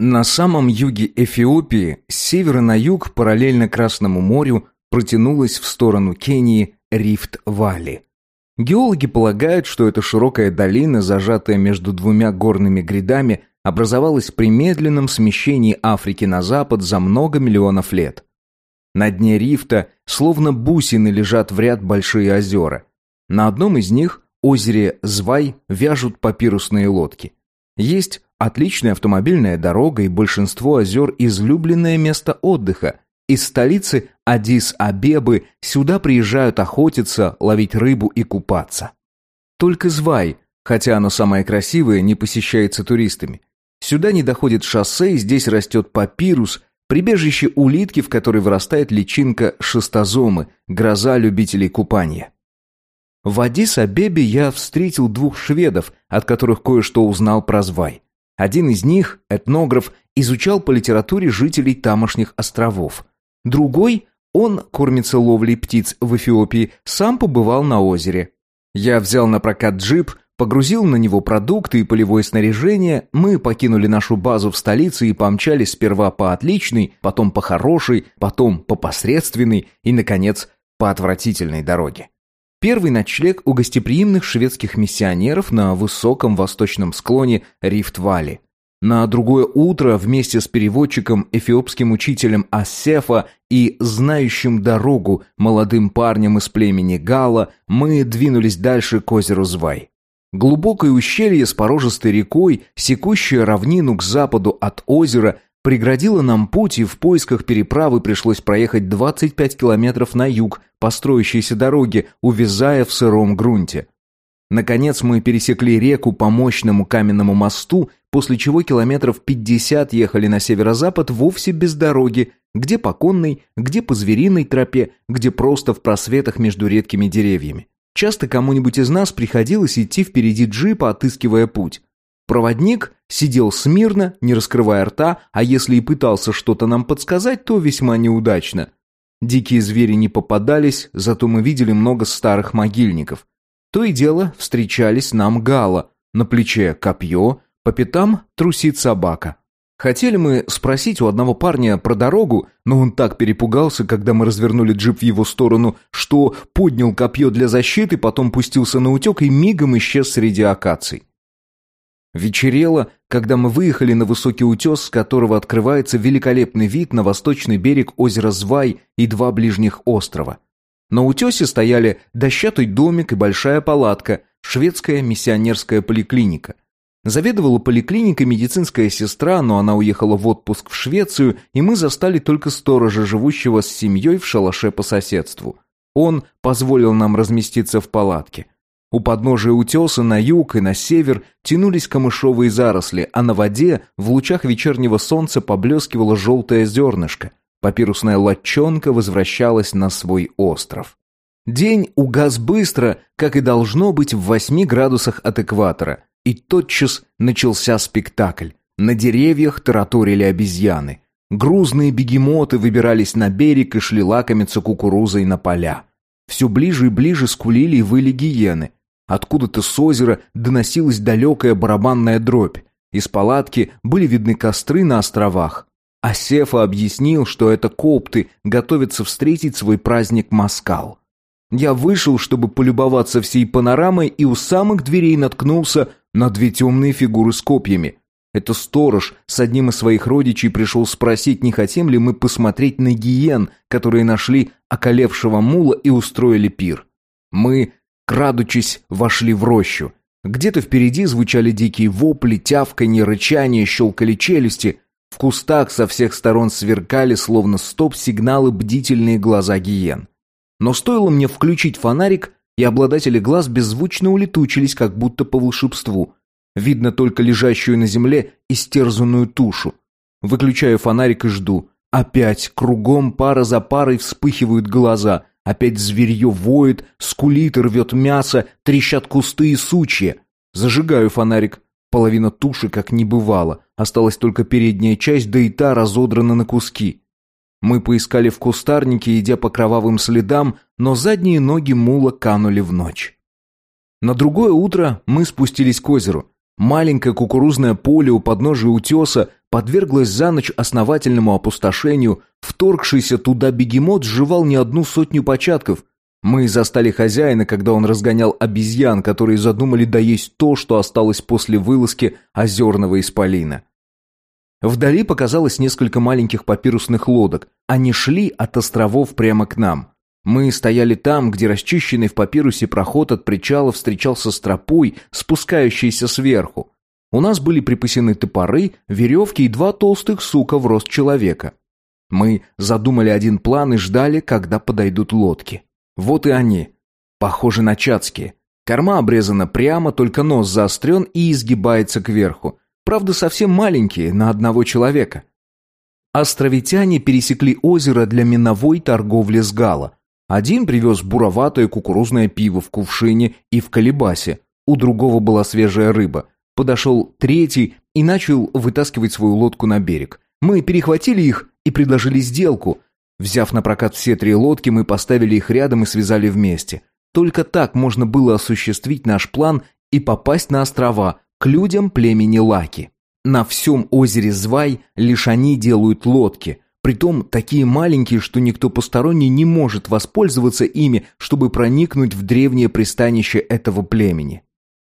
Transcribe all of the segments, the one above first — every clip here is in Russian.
На самом юге Эфиопии, с севера на юг, параллельно Красному морю, протянулась в сторону Кении Рифт-Валли. Геологи полагают, что эта широкая долина, зажатая между двумя горными грядами, образовалась при медленном смещении Африки на запад за много миллионов лет. На дне рифта, словно бусины, лежат в ряд большие озера. На одном из них, озере Звай, вяжут папирусные лодки. Есть отличная автомобильная дорога и большинство озер – излюбленное место отдыха. Из столицы Адис-Абебы сюда приезжают охотиться, ловить рыбу и купаться. Только Звай, хотя оно самое красивое, не посещается туристами. Сюда не доходит шоссе, и здесь растет папирус, прибежище улитки, в которой вырастает личинка шестозомы, гроза любителей купания. В Адис-Абебе я встретил двух шведов, от которых кое-что узнал про Звай. Один из них, этнограф, изучал по литературе жителей тамошних островов. Другой, он кормится ловлей птиц в Эфиопии, сам побывал на озере. Я взял на прокат джип, погрузил на него продукты и полевое снаряжение, мы покинули нашу базу в столице и помчались сперва по отличной, потом по хорошей, потом по посредственной и, наконец, по отвратительной дороге. Первый ночлег у гостеприимных шведских миссионеров на высоком восточном склоне Рифт-Валли. На другое утро вместе с переводчиком, эфиопским учителем Ассефа и знающим дорогу молодым парнем из племени Гала мы двинулись дальше к озеру Звай. Глубокое ущелье с порожистой рекой, секущее равнину к западу от озера, преградило нам путь, и в поисках переправы пришлось проехать 25 километров на юг по строящейся дороге, увязая в сыром грунте. Наконец мы пересекли реку по мощному каменному мосту, после чего километров 50 ехали на северо-запад вовсе без дороги, где по конной, где по звериной тропе, где просто в просветах между редкими деревьями. Часто кому-нибудь из нас приходилось идти впереди джипа, отыскивая путь. Проводник сидел смирно, не раскрывая рта, а если и пытался что-то нам подсказать, то весьма неудачно. Дикие звери не попадались, зато мы видели много старых могильников. То и дело встречались нам гала, на плече копье, по пятам трусит собака. Хотели мы спросить у одного парня про дорогу, но он так перепугался, когда мы развернули джип в его сторону, что поднял копье для защиты, потом пустился на утек и мигом исчез среди акаций. Вечерело, когда мы выехали на высокий утес, с которого открывается великолепный вид на восточный берег озера Звай и два ближних острова. На утесе стояли дощатый домик и большая палатка, шведская миссионерская поликлиника. Заведовала поликлиникой медицинская сестра, но она уехала в отпуск в Швецию, и мы застали только сторожа, живущего с семьей в шалаше по соседству. Он позволил нам разместиться в палатке. У подножия утеса на юг и на север тянулись камышовые заросли, а на воде в лучах вечернего солнца поблескивало желтое зернышко. Папирусная лодчонка возвращалась на свой остров. День угас быстро, как и должно быть в восьми градусах от экватора – и тотчас начался спектакль. На деревьях тараторили обезьяны. Грузные бегемоты выбирались на берег и шли лакомиться кукурузой на поля. Все ближе и ближе скулили и выли гиены. Откуда-то с озера доносилась далекая барабанная дробь. Из палатки были видны костры на островах. Асефа объяснил, что это копты готовятся встретить свой праздник Маскал. Я вышел, чтобы полюбоваться всей панорамой, и у самых дверей наткнулся на две темные фигуры с копьями. Это сторож с одним из своих родичей пришел спросить, не хотим ли мы посмотреть на гиен, которые нашли околевшего мула и устроили пир. Мы, крадучись, вошли в рощу. Где-то впереди звучали дикие вопли, тявканье, рычание, щелкали челюсти. В кустах со всех сторон сверкали, словно стоп-сигналы, бдительные глаза гиен. Но стоило мне включить фонарик, и обладатели глаз беззвучно улетучились, как будто по волшебству. Видно только лежащую на земле истерзанную тушу. Выключаю фонарик и жду. Опять кругом пара за парой вспыхивают глаза. Опять зверье воет, скулит и рвет мясо, трещат кусты и сучья. Зажигаю фонарик. Половина туши как не бывало. Осталась только передняя часть, да и та разодрана на куски. Мы поискали в кустарнике, идя по кровавым следам, но задние ноги мула канули в ночь. На другое утро мы спустились к озеру. Маленькое кукурузное поле у подножия утеса, подверглась за ночь основательному опустошению, вторгшийся туда бегемот сживал не одну сотню початков. Мы застали хозяина, когда он разгонял обезьян, которые задумали доесть то, что осталось после вылазки озерного исполина. Вдали показалось несколько маленьких папирусных лодок. Они шли от островов прямо к нам. Мы стояли там, где расчищенный в папирусе проход от причала встречался с тропой, спускающейся сверху. У нас были припасены топоры, веревки и два толстых сука в рост человека. Мы задумали один план и ждали, когда подойдут лодки. Вот и они. Похожи на чацкие. Корма обрезана прямо, только нос заострен и изгибается кверху. Правда, совсем маленькие, на одного человека. Островитяне пересекли озеро для миновой торговли с Гала. Один привез буроватое кукурузное пиво в кувшине и в колебасе, у другого была свежая рыба. Подошел третий и начал вытаскивать свою лодку на берег. Мы перехватили их и предложили сделку. Взяв на прокат все три лодки, мы поставили их рядом и связали вместе. Только так можно было осуществить наш план и попасть на острова, к людям племени Лаки. На всем озере Звай лишь они делают лодки, притом такие маленькие, что никто посторонний не может воспользоваться ими, чтобы проникнуть в древнее пристанище этого племени.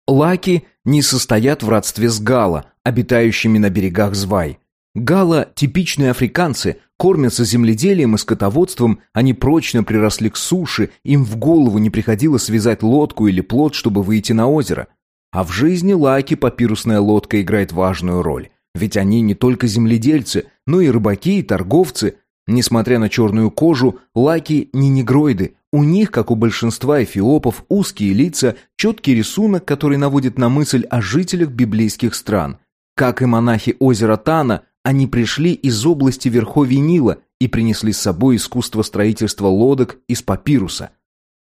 Лаки не состоят в родстве с Гала, обитающими на берегах Звай. Гала – типичные африканцы, кормятся земледелием и скотоводством, они прочно приросли к суше, им в голову не приходило связать лодку или плот, чтобы выйти на озеро – а в жизни Лаки папирусная лодка играет важную роль. Ведь они не только земледельцы, но и рыбаки и торговцы. Несмотря на черную кожу, Лаки не негроиды. У них, как у большинства эфиопов, узкие лица, четкий рисунок, который наводит на мысль о жителях библейских стран. Как и монахи озера Тана, они пришли из области верховья Нила и принесли с собой искусство строительства лодок из папируса –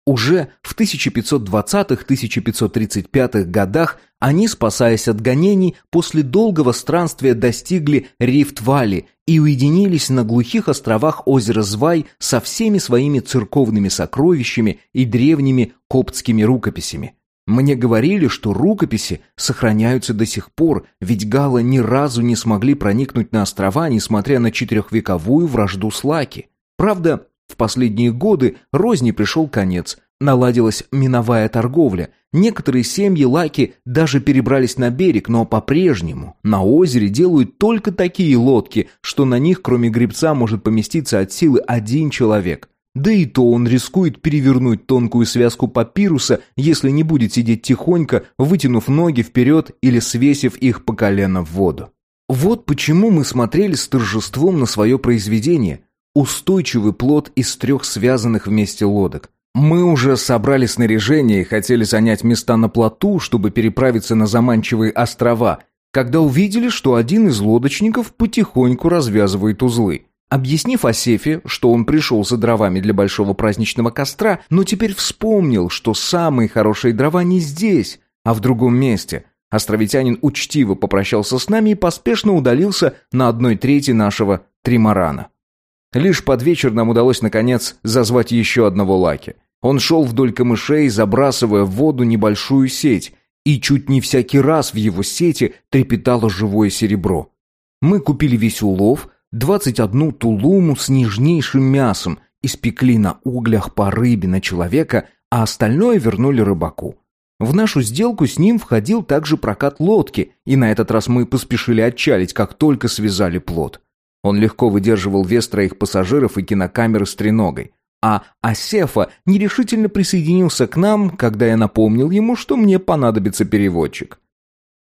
уже в 1520-1535 годах они, спасаясь от гонений, после долгого странствия достигли Рифт-Валли и уединились на глухих островах озера Звай со всеми своими церковными сокровищами и древними коптскими рукописями. Мне говорили, что рукописи сохраняются до сих пор, ведь галы ни разу не смогли проникнуть на острова, несмотря на четырехвековую вражду с Лаки. Правда, в последние годы розни пришел конец, наладилась миновая торговля. Некоторые семьи Лаки даже перебрались на берег, но по-прежнему на озере делают только такие лодки, что на них кроме гребца может поместиться от силы один человек. Да и то он рискует перевернуть тонкую связку папируса, если не будет сидеть тихонько, вытянув ноги вперед или свесив их по колено в воду. Вот почему мы смотрели с торжеством на свое произведение, устойчивый плод из трех связанных вместе лодок. Мы уже собрали снаряжение и хотели занять места на плоту, чтобы переправиться на заманчивые острова, когда увидели, что один из лодочников потихоньку развязывает узлы. Объяснив Асефе, что он пришел за дровами для большого праздничного костра, но теперь вспомнил, что самые хорошие дрова не здесь, а в другом месте. Островитянин учтиво попрощался с нами и поспешно удалился на одной трети нашего тримарана. Лишь под вечер нам удалось, наконец, зазвать еще одного лаки. Он шел вдоль камышей, забрасывая в воду небольшую сеть, и чуть не всякий раз в его сети трепетало живое серебро. Мы купили весь улов, двадцать одну тулуму с нежнейшим мясом, испекли на углях по рыбе на человека, а остальное вернули рыбаку. В нашу сделку с ним входил также прокат лодки, и на этот раз мы поспешили отчалить, как только связали плод. Он легко выдерживал вес троих пассажиров и кинокамеры с треногой. А Асефа нерешительно присоединился к нам, когда я напомнил ему, что мне понадобится переводчик.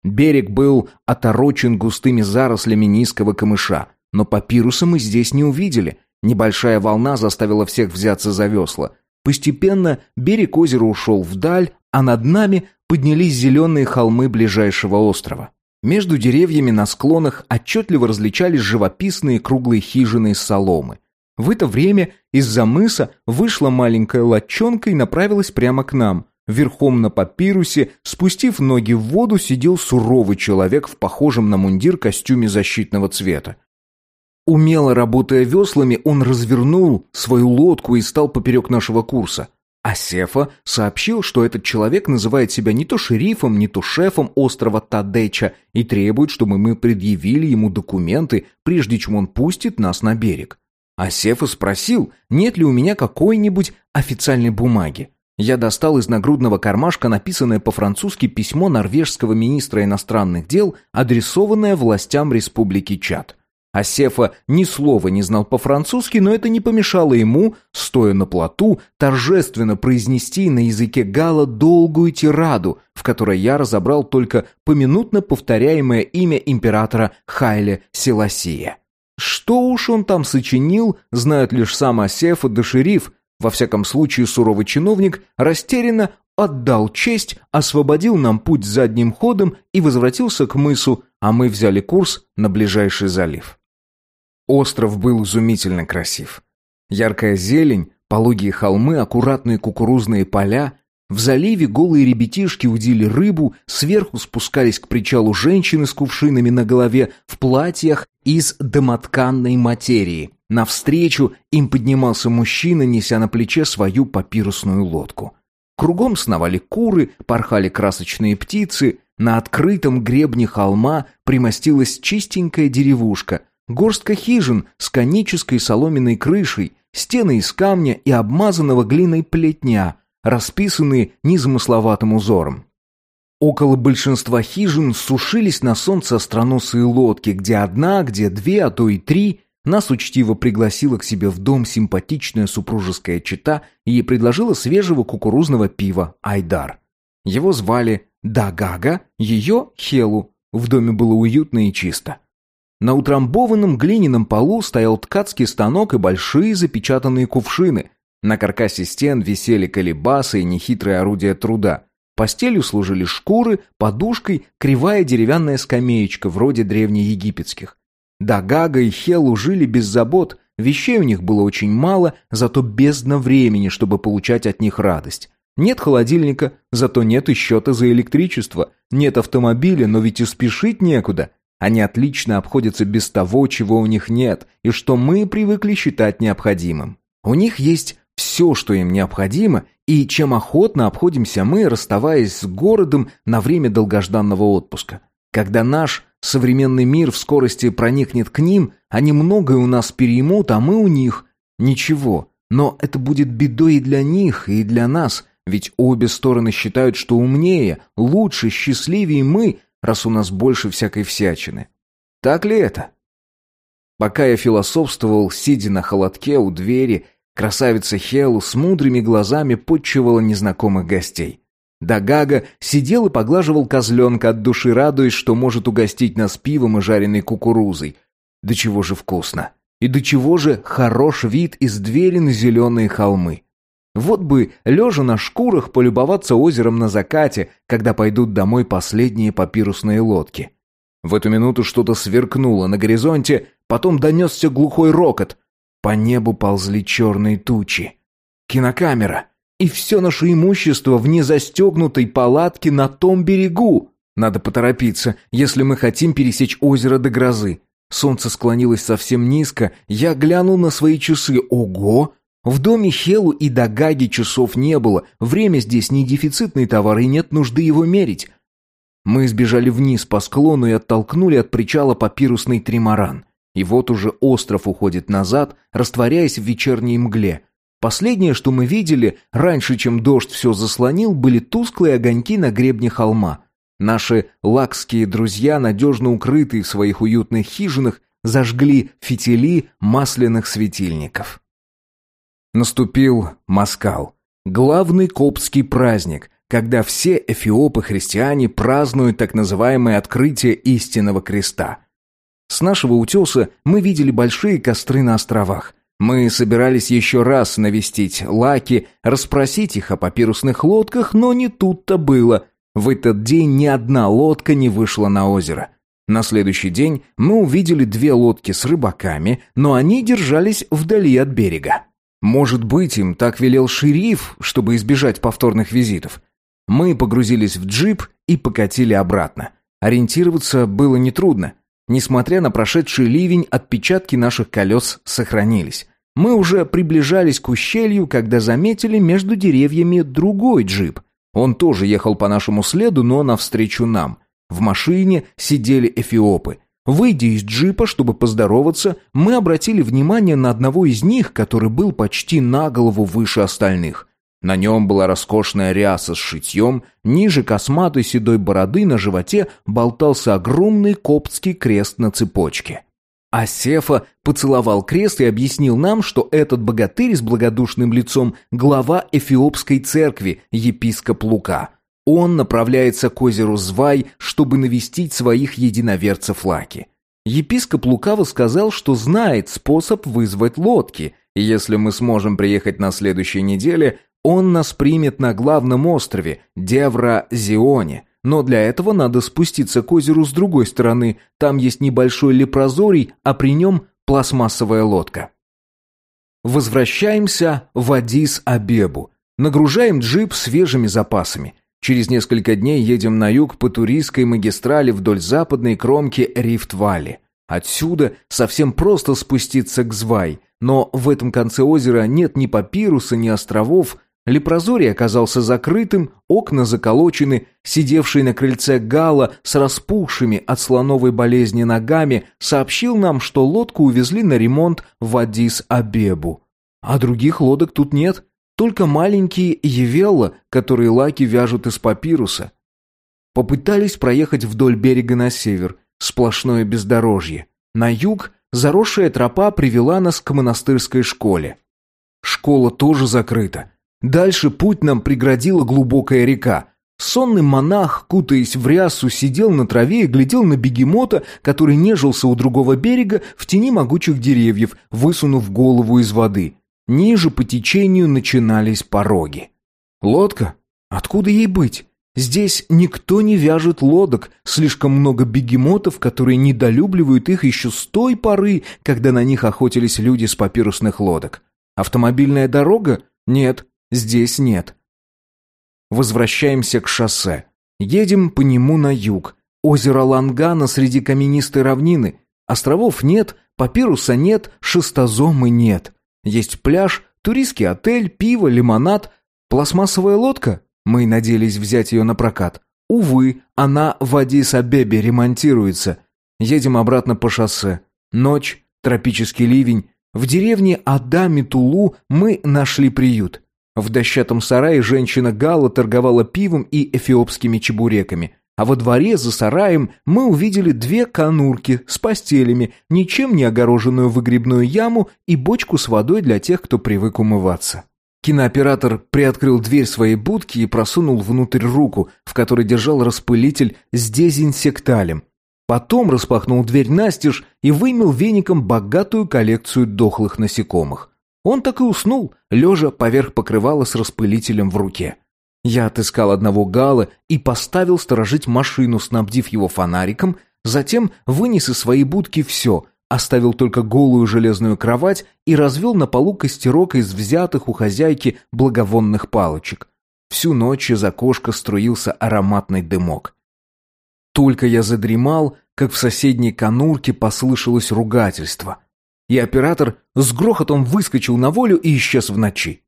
Берег был оторочен густыми зарослями низкого камыша, но папируса мы здесь не увидели. Небольшая волна заставила всех взяться за весла. Постепенно берег озера ушел вдаль, а над нами поднялись зеленые холмы ближайшего острова. Между деревьями на склонах отчетливо различались живописные круглые хижины из соломы. В это время из-за мыса вышла маленькая лодчонка и направилась прямо к нам. Верхом на папирусе, спустив ноги в воду, сидел суровый человек в похожем на мундир костюме защитного цвета. Умело работая веслами, он развернул свою лодку и стал поперек нашего курса. Асефа сообщил, что этот человек называет себя не то шерифом, не то шефом острова Тадеча и требует, чтобы мы предъявили ему документы, прежде чем он пустит нас на берег. Асефа спросил, нет ли у меня какой-нибудь официальной бумаги. Я достал из нагрудного кармашка написанное по-французски письмо норвежского министра иностранных дел, адресованное властям Республики Чад. Асефа ни слова не знал по-французски, но это не помешало ему, стоя на плоту, торжественно произнести на языке гала долгую тираду, в которой я разобрал только поминутно повторяемое имя императора Хайле Селасия. Что уж он там сочинил, знают лишь сам Асефа да шериф. Во всяком случае, суровый чиновник растерянно отдал честь, освободил нам путь задним ходом и возвратился к мысу, а мы взяли курс на ближайший залив. Остров был изумительно красив. Яркая зелень, пологие холмы, аккуратные кукурузные поля. В заливе голые ребятишки удили рыбу, сверху спускались к причалу женщины с кувшинами на голове в платьях из домотканной материи. Навстречу им поднимался мужчина, неся на плече свою папирусную лодку. Кругом сновали куры, порхали красочные птицы. На открытом гребне холма примостилась чистенькая деревушка — Горстка хижин с конической соломенной крышей, стены из камня и обмазанного глиной плетня, расписанные незамысловатым узором. Около большинства хижин сушились на солнце остроносые лодки, где одна, где две, а то и три. Нас учтиво пригласила к себе в дом симпатичная супружеская чета и предложила свежего кукурузного пива «Айдар». Его звали Дагага, ее Хелу. В доме было уютно и чисто. На утрамбованном глиняном полу стоял ткацкий станок и большие запечатанные кувшины. На каркасе стен висели колебасы и нехитрые орудия труда. Постелью служили шкуры, подушкой кривая деревянная скамеечка, вроде древнеегипетских. Дагага и Хелу жили без забот, вещей у них было очень мало, зато бездна времени, чтобы получать от них радость. Нет холодильника, зато нет и счета за электричество. Нет автомобиля, но ведь и спешить некуда. Они отлично обходятся без того, чего у них нет, и что мы привыкли считать необходимым. У них есть все, что им необходимо, и чем охотно обходимся мы, расставаясь с городом на время долгожданного отпуска. Когда наш современный мир в скорости проникнет к ним, они многое у нас переймут, а мы у них. Ничего, но это будет бедой и для них, и для нас, ведь обе стороны считают, что умнее, лучше, счастливее мы, раз у нас больше всякой всячины. Так ли это? Пока я философствовал, сидя на холодке у двери, красавица Хелу с мудрыми глазами подчивала незнакомых гостей. Дагага сидел и поглаживал козленка от души, радуясь, что может угостить нас пивом и жареной кукурузой. Да чего же вкусно! И до чего же хорош вид из двери на зеленые холмы! Вот бы, лежа на шкурах, полюбоваться озером на закате, когда пойдут домой последние папирусные лодки. В эту минуту что-то сверкнуло на горизонте, потом донесся глухой рокот. По небу ползли черные тучи. Кинокамера. И все наше имущество в незастегнутой палатке на том берегу. Надо поторопиться, если мы хотим пересечь озеро до грозы. Солнце склонилось совсем низко, я глянул на свои часы. Ого! В доме Хелу и Дагаги часов не было, время здесь не дефицитный товар и нет нужды его мерить. Мы сбежали вниз по склону и оттолкнули от причала папирусный тримаран. И вот уже остров уходит назад, растворяясь в вечерней мгле. Последнее, что мы видели, раньше, чем дождь все заслонил, были тусклые огоньки на гребне холма. Наши лакские друзья, надежно укрытые в своих уютных хижинах, зажгли фитили масляных светильников. Наступил Маскал, главный коптский праздник, когда все эфиопы-христиане празднуют так называемое открытие истинного креста. С нашего утеса мы видели большие костры на островах. Мы собирались еще раз навестить Лаки, расспросить их о папирусных лодках, но не тут-то было. В этот день ни одна лодка не вышла на озеро. На следующий день мы увидели две лодки с рыбаками, но они держались вдали от берега. Может быть, им так велел шериф, чтобы избежать повторных визитов. Мы погрузились в джип и покатили обратно. Ориентироваться было нетрудно. Несмотря на прошедший ливень, отпечатки наших колес сохранились. Мы уже приближались к ущелью, когда заметили между деревьями другой джип. Он тоже ехал по нашему следу, но навстречу нам. В машине сидели эфиопы. Выйдя из джипа, чтобы поздороваться, мы обратили внимание на одного из них, который был почти на голову выше остальных. На нем была роскошная ряса с шитьем, ниже косматой седой бороды на животе болтался огромный коптский крест на цепочке. Асефа поцеловал крест и объяснил нам, что этот богатырь с благодушным лицом – глава эфиопской церкви, епископ Лука – он направляется к озеру Звай, чтобы навестить своих единоверцев Лаки. Епископ лукаво сказал, что знает способ вызвать лодки, и если мы сможем приехать на следующей неделе, он нас примет на главном острове Девра-Зионе. Но для этого надо спуститься к озеру с другой стороны. Там есть небольшой лепрозорий, а при нем пластмассовая лодка. Возвращаемся в Адис-Абебу. Нагружаем джип свежими запасами. Через несколько дней едем на юг по туристской магистрали вдоль западной кромки Рифт-Валли. Отсюда совсем просто спуститься к Звай, но в этом конце озера нет ни папируса, ни островов. Лепрозорий оказался закрытым, окна заколочены, сидевший на крыльце Гала с распухшими от слоновой болезни ногами сообщил нам, что лодку увезли на ремонт в Адис-Абебу. А других лодок тут нет. Только маленькие евелла, которые лаки вяжут из папируса. Попытались проехать вдоль берега на север, сплошное бездорожье. На юг заросшая тропа привела нас к монастырской школе. Школа тоже закрыта. Дальше путь нам преградила глубокая река. Сонный монах, кутаясь в рясу, сидел на траве и глядел на бегемота, который нежился у другого берега в тени могучих деревьев, высунув голову из воды. Ниже по течению начинались пороги. Лодка? Откуда ей быть? Здесь никто не вяжет лодок, слишком много бегемотов, которые недолюбливают их еще с той поры, когда на них охотились люди с папирусных лодок. Автомобильная дорога? Нет, здесь нет. Возвращаемся к шоссе. Едем по нему на юг. Озеро Лангана среди каменистой равнины. Островов нет, папируса нет, шестозомы нет. Есть пляж, туристский отель, пиво, лимонад, пластмассовая лодка. Мы надеялись взять ее на прокат. Увы, она в Адис-Абебе ремонтируется. Едем обратно по шоссе. Ночь, тропический ливень. В деревне Адами-Тулу мы нашли приют. В дощатом сарае женщина Гала торговала пивом и эфиопскими чебуреками. А во дворе за сараем мы увидели две конурки с постелями, ничем не огороженную выгребную яму и бочку с водой для тех, кто привык умываться. Кинооператор приоткрыл дверь своей будки и просунул внутрь руку, в которой держал распылитель с дезинсекталем. Потом распахнул дверь настежь и вымел веником богатую коллекцию дохлых насекомых. Он так и уснул, лежа поверх покрывала с распылителем в руке. Я отыскал одного гала и поставил сторожить машину, снабдив его фонариком, затем вынес из своей будки все, оставил только голую железную кровать и развел на полу костерок из взятых у хозяйки благовонных палочек. Всю ночь из окошка струился ароматный дымок. Только я задремал, как в соседней конурке послышалось ругательство. И оператор с грохотом выскочил на волю и исчез в ночи.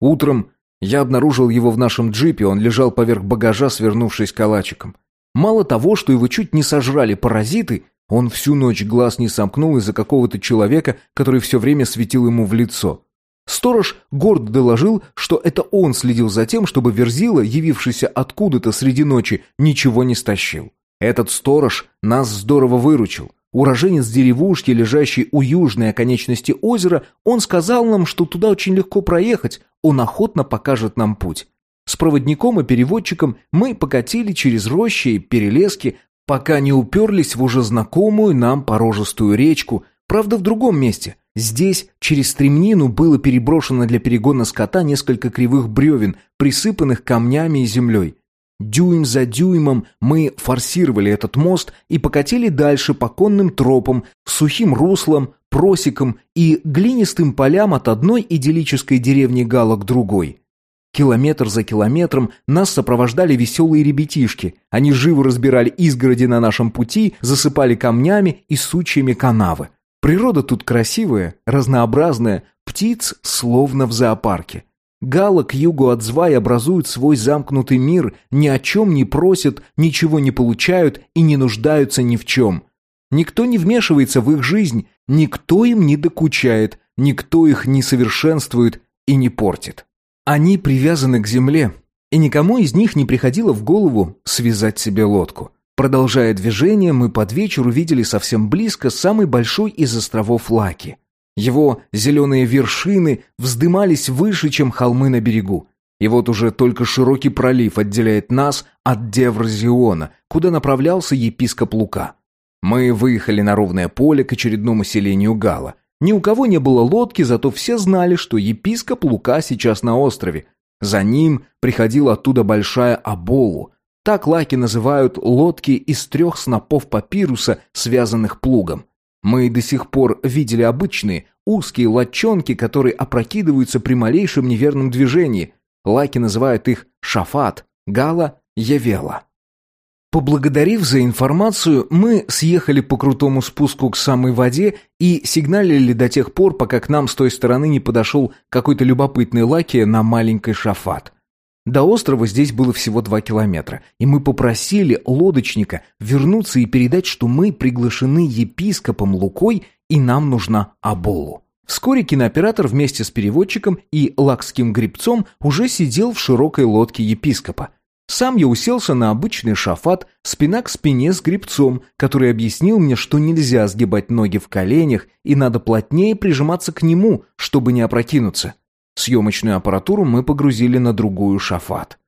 Утром я обнаружил его в нашем джипе, он лежал поверх багажа, свернувшись калачиком. Мало того, что его чуть не сожрали паразиты, он всю ночь глаз не сомкнул из-за какого-то человека, который все время светил ему в лицо. Сторож гордо доложил, что это он следил за тем, чтобы Верзила, явившийся откуда-то среди ночи, ничего не стащил. Этот сторож нас здорово выручил. Уроженец деревушки, лежащей у южной оконечности озера, он сказал нам, что туда очень легко проехать, он охотно покажет нам путь. С проводником и переводчиком мы покатили через рощи и перелески, пока не уперлись в уже знакомую нам порожистую речку, правда в другом месте. Здесь через стремнину было переброшено для перегона скота несколько кривых бревен, присыпанных камнями и землей. Дюйм за дюймом мы форсировали этот мост и покатили дальше по конным тропам, сухим руслам, просекам и глинистым полям от одной идиллической деревни Гала к другой. Километр за километром нас сопровождали веселые ребятишки. Они живо разбирали изгороди на нашем пути, засыпали камнями и сучьями канавы. Природа тут красивая, разнообразная, птиц, словно в зоопарке. Гала к югу от Звай образуют свой замкнутый мир, ни о чем не просят, ничего не получают и не нуждаются ни в чем. Никто не вмешивается в их жизнь, никто им не докучает, никто их не совершенствует и не портит. Они привязаны к земле, и никому из них не приходило в голову связать себе лодку. Продолжая движение, мы под вечер увидели совсем близко самый большой из островов Лаки. Его зеленые вершины вздымались выше, чем холмы на берегу. И вот уже только широкий пролив отделяет нас от Деврзиона, куда направлялся епископ Лука. Мы выехали на ровное поле к очередному селению Гала. Ни у кого не было лодки, зато все знали, что епископ Лука сейчас на острове. За ним приходила оттуда большая Аболу. Так лаки называют лодки из трех снопов папируса, связанных плугом. Мы до сих пор видели обычные, узкие лодчонки, которые опрокидываются при малейшем неверном движении. Лаки называют их шафат, гала, явела. Поблагодарив за информацию, мы съехали по крутому спуску к самой воде и сигналили до тех пор, пока к нам с той стороны не подошел какой-то любопытный лаки на маленькой шафат. До острова здесь было всего два километра, и мы попросили лодочника вернуться и передать, что мы приглашены епископом Лукой и нам нужна Аболу. Вскоре кинооператор вместе с переводчиком и лакским гребцом уже сидел в широкой лодке епископа. Сам я уселся на обычный шафат, спина к спине с гребцом, который объяснил мне, что нельзя сгибать ноги в коленях и надо плотнее прижиматься к нему, чтобы не опрокинуться. Съемочную аппаратуру мы погрузили на другую шафат.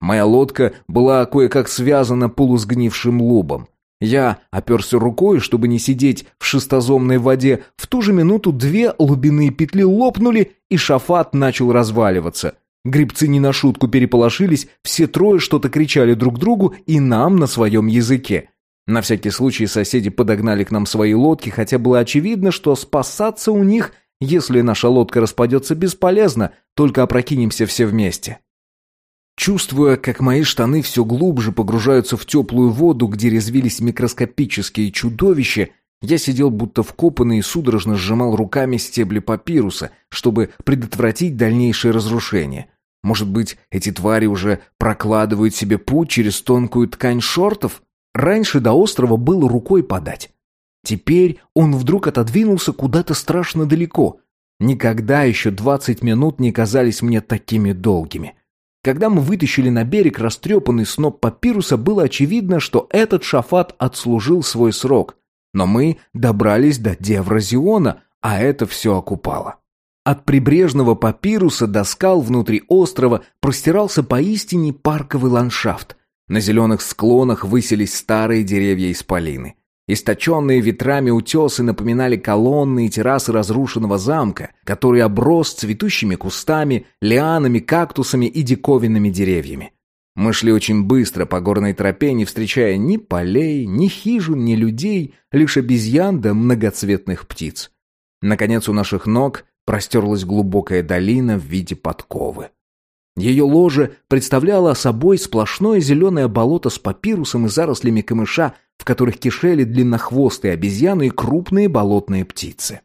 Моя лодка была кое-как связана полусгнившим лобом. Я оперся рукой, чтобы не сидеть в шестозомной воде. В ту же минуту две лубяные петли лопнули, и шафат начал разваливаться. Грибцы не на шутку переполошились, все трое что-то кричали друг другу и нам на своем языке. На всякий случай соседи подогнали к нам свои лодки, хотя было очевидно, что спасаться у них если наша лодка распадется, бесполезно, только опрокинемся все вместе. Чувствуя, как мои штаны все глубже погружаются в теплую воду, где резвились микроскопические чудовища, я сидел будто вкопанный и судорожно сжимал руками стебли папируса, чтобы предотвратить дальнейшее разрушение. Может быть, эти твари уже прокладывают себе путь через тонкую ткань шортов? Раньше до острова было рукой подать. Теперь он вдруг отодвинулся куда-то страшно далеко. Никогда еще двадцать минут не казались мне такими долгими. Когда мы вытащили на берег растрепанный сноп папируса, было очевидно, что этот шафат отслужил свой срок. Но мы добрались до Девразиона, а это все окупало. От прибрежного папируса до скал внутри острова простирался поистине парковый ландшафт. На зеленых склонах высились старые деревья исполины. Источенные ветрами утесы напоминали колонны и террасы разрушенного замка, который оброс цветущими кустами, лианами, кактусами и диковинными деревьями. Мы шли очень быстро по горной тропе, не встречая ни полей, ни хижин, ни людей, лишь обезьян да многоцветных птиц. Наконец у наших ног простерлась глубокая долина в виде подковы. Ее ложе представляло собой сплошное зеленое болото с папирусом и зарослями камыша, в которых кишели длиннохвостые обезьяны и крупные болотные птицы.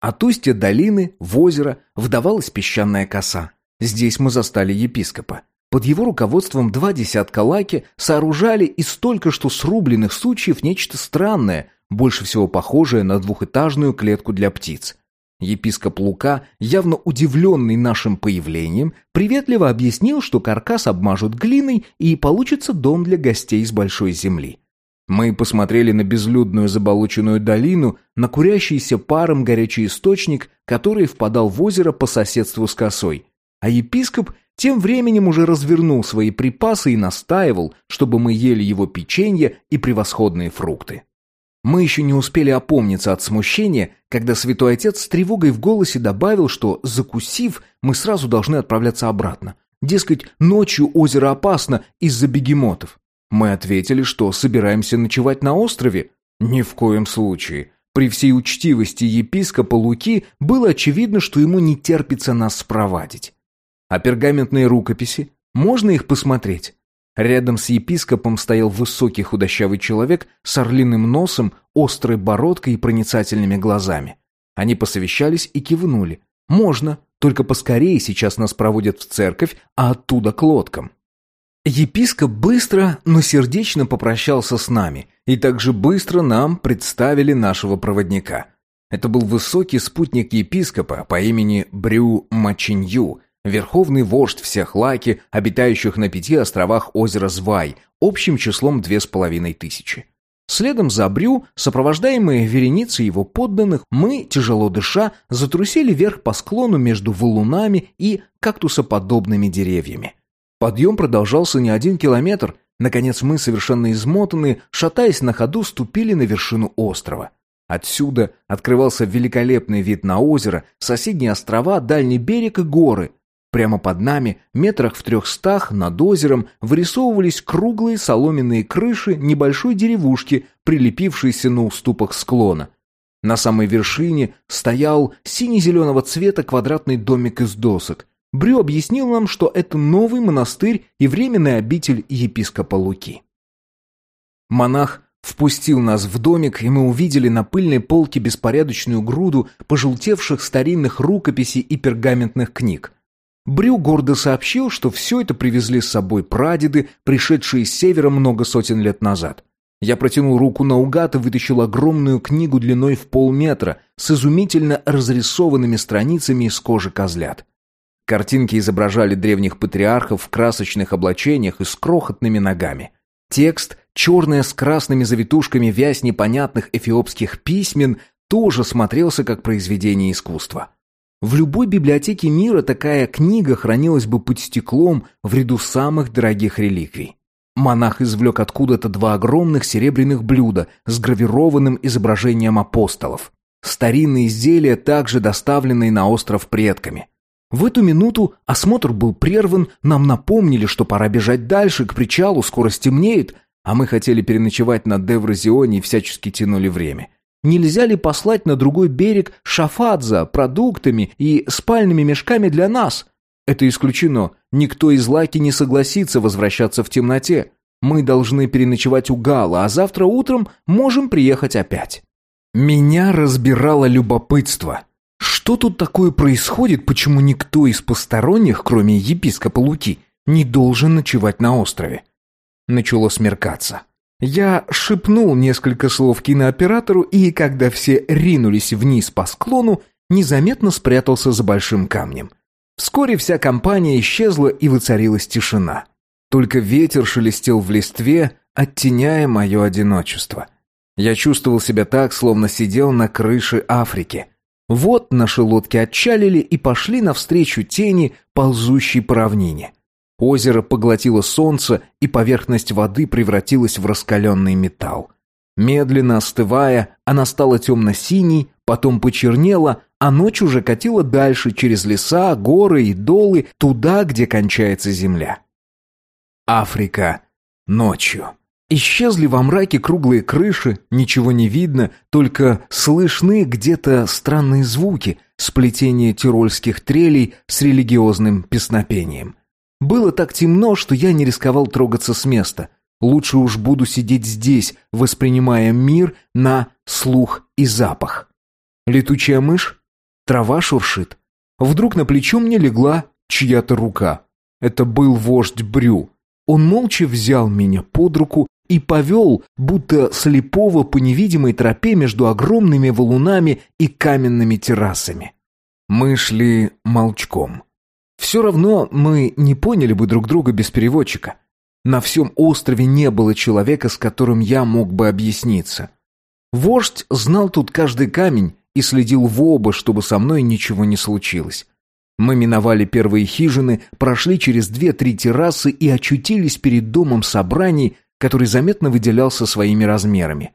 От устья долины в озеро вдавалась песчаная коса. Здесь мы застали епископа. Под его руководством два десятка лаки сооружали из только что срубленных сучьев нечто странное, больше всего похожее на двухэтажную клетку для птиц. Епископ Лука, явно удивленный нашим появлением, приветливо объяснил, что каркас обмажут глиной и получится дом для гостей с большой земли. Мы посмотрели на безлюдную заболоченную долину, на курящийся паром горячий источник, который впадал в озеро по соседству с косой. А епископ тем временем уже развернул свои припасы и настаивал, чтобы мы ели его печенье и превосходные фрукты. Мы еще не успели опомниться от смущения, когда святой отец с тревогой в голосе добавил, что, закусив, мы сразу должны отправляться обратно. Дескать, ночью озеро опасно из-за бегемотов. Мы ответили, что собираемся ночевать на острове. Ни в коем случае. При всей учтивости епископа Луки было очевидно, что ему не терпится нас спровадить. А пергаментные рукописи? Можно их посмотреть? Рядом с епископом стоял высокий худощавый человек с орлиным носом, острой бородкой и проницательными глазами. Они посовещались и кивнули. «Можно, только поскорее сейчас нас проводят в церковь, а оттуда к лодкам». Епископ быстро, но сердечно попрощался с нами, и также быстро нам представили нашего проводника. Это был высокий спутник епископа по имени Брю Мачинью, верховный вождь всех лаки, обитающих на пяти островах озера Звай, общим числом две с половиной тысячи. Следом за Брю, сопровождаемые вереницей его подданных, мы, тяжело дыша, затрусили вверх по склону между валунами и кактусоподобными деревьями. Подъем продолжался не один километр. Наконец мы, совершенно измотанные, шатаясь на ходу, ступили на вершину острова. Отсюда открывался великолепный вид на озеро, соседние острова, дальний берег и горы. Прямо под нами, метрах в трехстах, над озером, вырисовывались круглые соломенные крыши небольшой деревушки, прилепившейся на уступах склона. На самой вершине стоял сине-зеленого цвета квадратный домик из досок. Брю объяснил нам, что это новый монастырь и временный обитель епископа Луки. Монах впустил нас в домик, и мы увидели на пыльной полке беспорядочную груду пожелтевших старинных рукописей и пергаментных книг. Брю гордо сообщил, что все это привезли с собой прадеды, пришедшие с севера много сотен лет назад. Я протянул руку наугад и вытащил огромную книгу длиной в полметра с изумительно разрисованными страницами из кожи козлят. Картинки изображали древних патриархов в красочных облачениях и с крохотными ногами. Текст, черная с красными завитушками вязь непонятных эфиопских письмен, тоже смотрелся как произведение искусства. В любой библиотеке мира такая книга хранилась бы под стеклом в ряду самых дорогих реликвий. Монах извлек откуда-то два огромных серебряных блюда с гравированным изображением апостолов. Старинные изделия, также доставленные на остров предками. В эту минуту осмотр был прерван, нам напомнили, что пора бежать дальше, к причалу, скоро стемнеет, а мы хотели переночевать на Девразионе и всячески тянули время. Нельзя ли послать на другой берег шафадза продуктами и спальными мешками для нас? Это исключено. Никто из Лаки не согласится возвращаться в темноте. Мы должны переночевать у Гала, а завтра утром можем приехать опять. Меня разбирало любопытство. Что тут такое происходит, почему никто из посторонних, кроме епископа Луки, не должен ночевать на острове? Начало смеркаться. Я шепнул несколько слов кинооператору, и когда все ринулись вниз по склону, незаметно спрятался за большим камнем. Вскоре вся компания исчезла и воцарилась тишина. Только ветер шелестел в листве, оттеняя мое одиночество. Я чувствовал себя так, словно сидел на крыше Африки. Вот наши лодки отчалили и пошли навстречу тени, ползущей по равнине. Озеро поглотило солнце, и поверхность воды превратилась в раскаленный металл. Медленно остывая, она стала темно-синей, потом почернела, а ночь уже катила дальше через леса, горы и долы, туда, где кончается земля. Африка ночью. Исчезли во мраке круглые крыши, ничего не видно, только слышны где-то странные звуки, сплетение тирольских трелей с религиозным песнопением. Было так темно, что я не рисковал трогаться с места. Лучше уж буду сидеть здесь, воспринимая мир на слух и запах. Летучая мышь? Трава шуршит. Вдруг на плечо мне легла чья-то рука. Это был вождь Брю. Он молча взял меня под руку и повел, будто слепого по невидимой тропе между огромными валунами и каменными террасами. Мы шли молчком. Все равно мы не поняли бы друг друга без переводчика. На всем острове не было человека, с которым я мог бы объясниться. Вождь знал тут каждый камень и следил в оба, чтобы со мной ничего не случилось. Мы миновали первые хижины, прошли через две-три террасы и очутились перед домом собраний, который заметно выделялся своими размерами.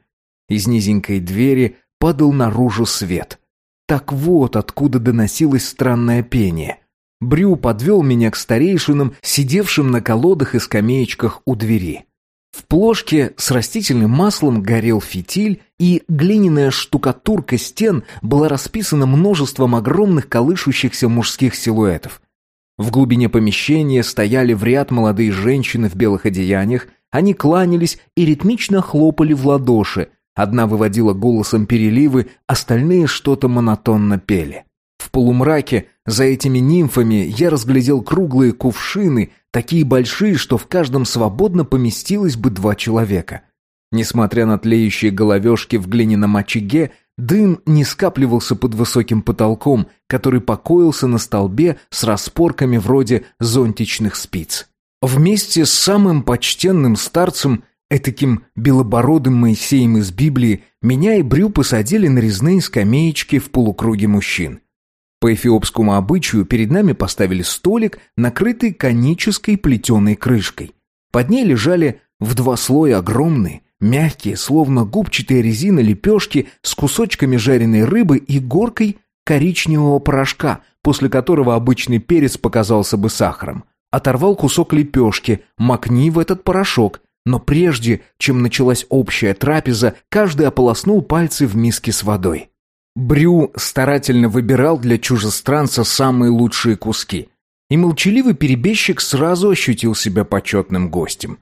Из низенькой двери падал наружу свет. Так вот откуда доносилось странное пение. Брю подвел меня к старейшинам, сидевшим на колодах и скамеечках у двери. В плошке с растительным маслом горел фитиль, и глиняная штукатурка стен была расписана множеством огромных колышущихся мужских силуэтов. В глубине помещения стояли в ряд молодые женщины в белых одеяниях, они кланялись и ритмично хлопали в ладоши, Одна выводила голосом переливы, остальные что-то монотонно пели. В полумраке за этими нимфами я разглядел круглые кувшины, такие большие, что в каждом свободно поместилось бы два человека. Несмотря на тлеющие головешки в глиняном очаге, дым не скапливался под высоким потолком, который покоился на столбе с распорками вроде зонтичных спиц. Вместе с самым почтенным старцем, этаким белобородым Моисеем из Библии, меня и Брю посадили на резные скамеечки в полукруге мужчин. По эфиопскому обычаю перед нами поставили столик, накрытый конической плетеной крышкой. Под ней лежали в два слоя огромные, мягкие, словно губчатая резина лепешки с кусочками жареной рыбы и горкой коричневого порошка, после которого обычный перец показался бы сахаром. Оторвал кусок лепешки, макни в этот порошок, но прежде, чем началась общая трапеза, каждый ополоснул пальцы в миске с водой. Брю старательно выбирал для чужестранца самые лучшие куски, и молчаливый перебежчик сразу ощутил себя почетным гостем.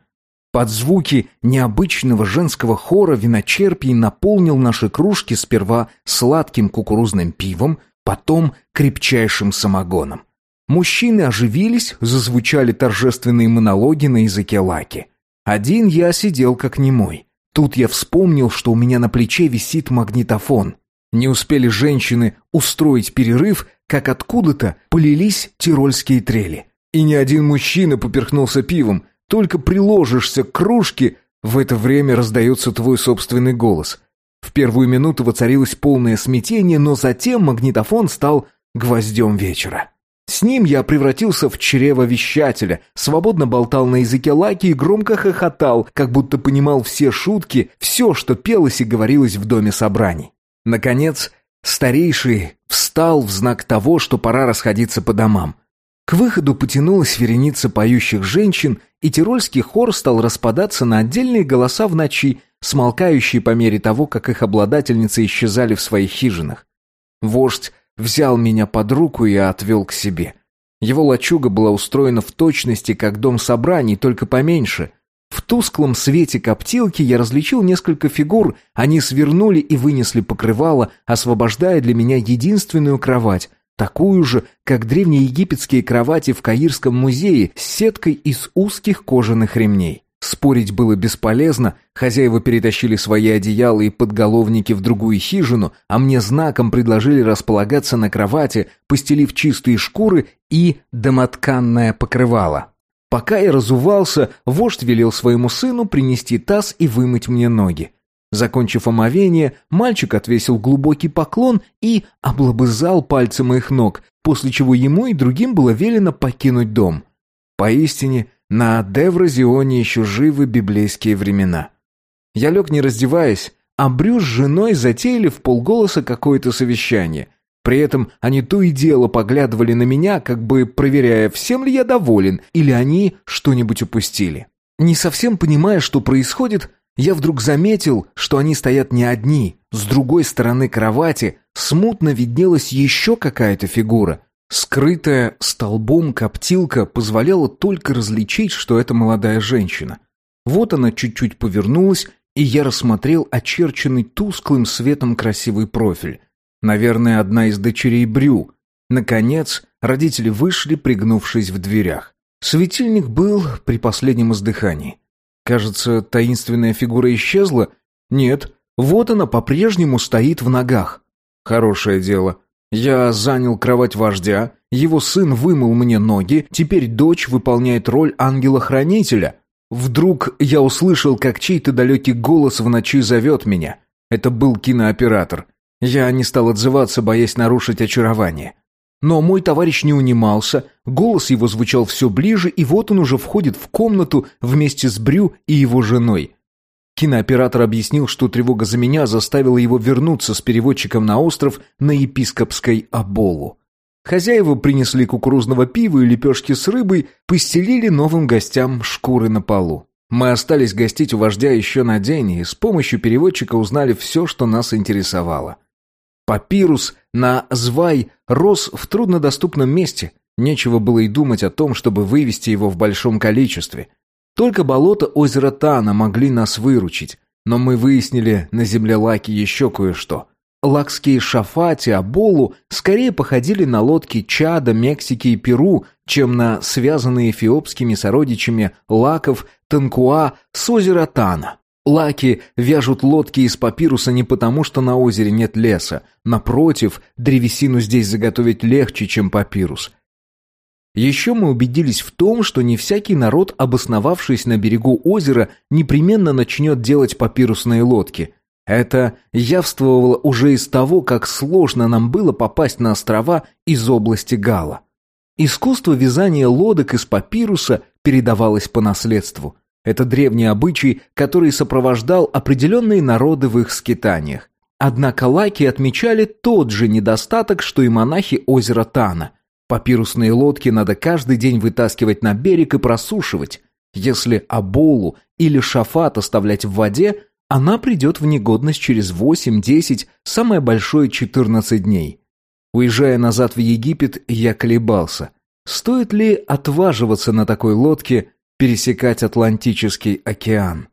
Под звуки необычного женского хора виночерпий наполнил наши кружки сперва сладким кукурузным пивом, потом крепчайшим самогоном. Мужчины оживились, зазвучали торжественные монологи на языке лаки. Один я сидел как немой. Тут я вспомнил, что у меня на плече висит магнитофон. Не успели женщины устроить перерыв, как откуда-то полились тирольские трели. И ни один мужчина поперхнулся пивом. Только приложишься к кружке, в это время раздается твой собственный голос. В первую минуту воцарилось полное смятение, но затем магнитофон стал гвоздем вечера. С ним я превратился в чревовещателя, свободно болтал на языке лаки и громко хохотал, как будто понимал все шутки, все, что пелось и говорилось в доме собраний. Наконец, старейший встал в знак того, что пора расходиться по домам. К выходу потянулась вереница поющих женщин, и тирольский хор стал распадаться на отдельные голоса в ночи, смолкающие по мере того, как их обладательницы исчезали в своих хижинах. Вождь взял меня под руку и отвел к себе. Его лачуга была устроена в точности, как дом собраний, только поменьше. В тусклом свете коптилки я различил несколько фигур, они свернули и вынесли покрывало, освобождая для меня единственную кровать, такую же, как древнеегипетские кровати в Каирском музее с сеткой из узких кожаных ремней. Спорить было бесполезно, хозяева перетащили свои одеяла и подголовники в другую хижину, а мне знаком предложили располагаться на кровати, постелив чистые шкуры и домотканное покрывало. Пока я разувался, вождь велел своему сыну принести таз и вымыть мне ноги. Закончив омовение, мальчик отвесил глубокий поклон и облобызал пальцы моих ног, после чего ему и другим было велено покинуть дом. Поистине, на Девразионе еще живы библейские времена. Я лег не раздеваясь, а Брюс с женой затеяли в полголоса какое-то совещание. При этом они то и дело поглядывали на меня, как бы проверяя, всем ли я доволен, или они что-нибудь упустили. Не совсем понимая, что происходит, я вдруг заметил, что они стоят не одни. С другой стороны кровати смутно виднелась еще какая-то фигура. Скрытая столбом коптилка позволяла только различить, что это молодая женщина. Вот она чуть-чуть повернулась, и я рассмотрел очерченный тусклым светом красивый профиль. Наверное, одна из дочерей Брю. Наконец, родители вышли, пригнувшись в дверях. Светильник был при последнем издыхании. Кажется, таинственная фигура исчезла? Нет, вот она по-прежнему стоит в ногах. Хорошее дело. Я занял кровать вождя, его сын вымыл мне ноги, теперь дочь выполняет роль ангела-хранителя. Вдруг я услышал, как чей-то далекий голос в ночи зовет меня. Это был кинооператор. Я не стал отзываться, боясь нарушить очарование. Но мой товарищ не унимался, голос его звучал все ближе, и вот он уже входит в комнату вместе с Брю и его женой. Кинооператор объяснил, что тревога за меня заставила его вернуться с переводчиком на остров на епископской Аболу. Хозяева принесли кукурузного пива и лепешки с рыбой, постелили новым гостям шкуры на полу. Мы остались гостить у вождя еще на день и с помощью переводчика узнали все, что нас интересовало. Папирус на Звай рос в труднодоступном месте. Нечего было и думать о том, чтобы вывести его в большом количестве. Только болото озера Тана могли нас выручить. но мы выяснили на земле Лаки еще кое-что. Лакские шафати, аболу скорее походили на лодки Чада, Мексики и Перу, чем на связанные эфиопскими сородичами лаков Танкуа с озера Тана. Лаки вяжут лодки из папируса не потому, что на озере нет леса. Напротив, древесину здесь заготовить легче, чем папирус. Еще мы убедились в том, что не всякий народ, обосновавшись на берегу озера, непременно начнет делать папирусные лодки. Это явствовало уже из того, как сложно нам было попасть на острова из области Гала. Искусство вязания лодок из папируса передавалось по наследству. Это древний обычай, который сопровождал определенные народы в их скитаниях. Однако лаки отмечали тот же недостаток, что и монахи озера Тана. Папирусные лодки надо каждый день вытаскивать на берег и просушивать. Если аболу или шафат оставлять в воде, она придет в негодность через 8-10, самое большое 14 дней. Уезжая назад в Египет, я колебался. Стоит ли отваживаться на такой лодке пересекать Атлантический океан?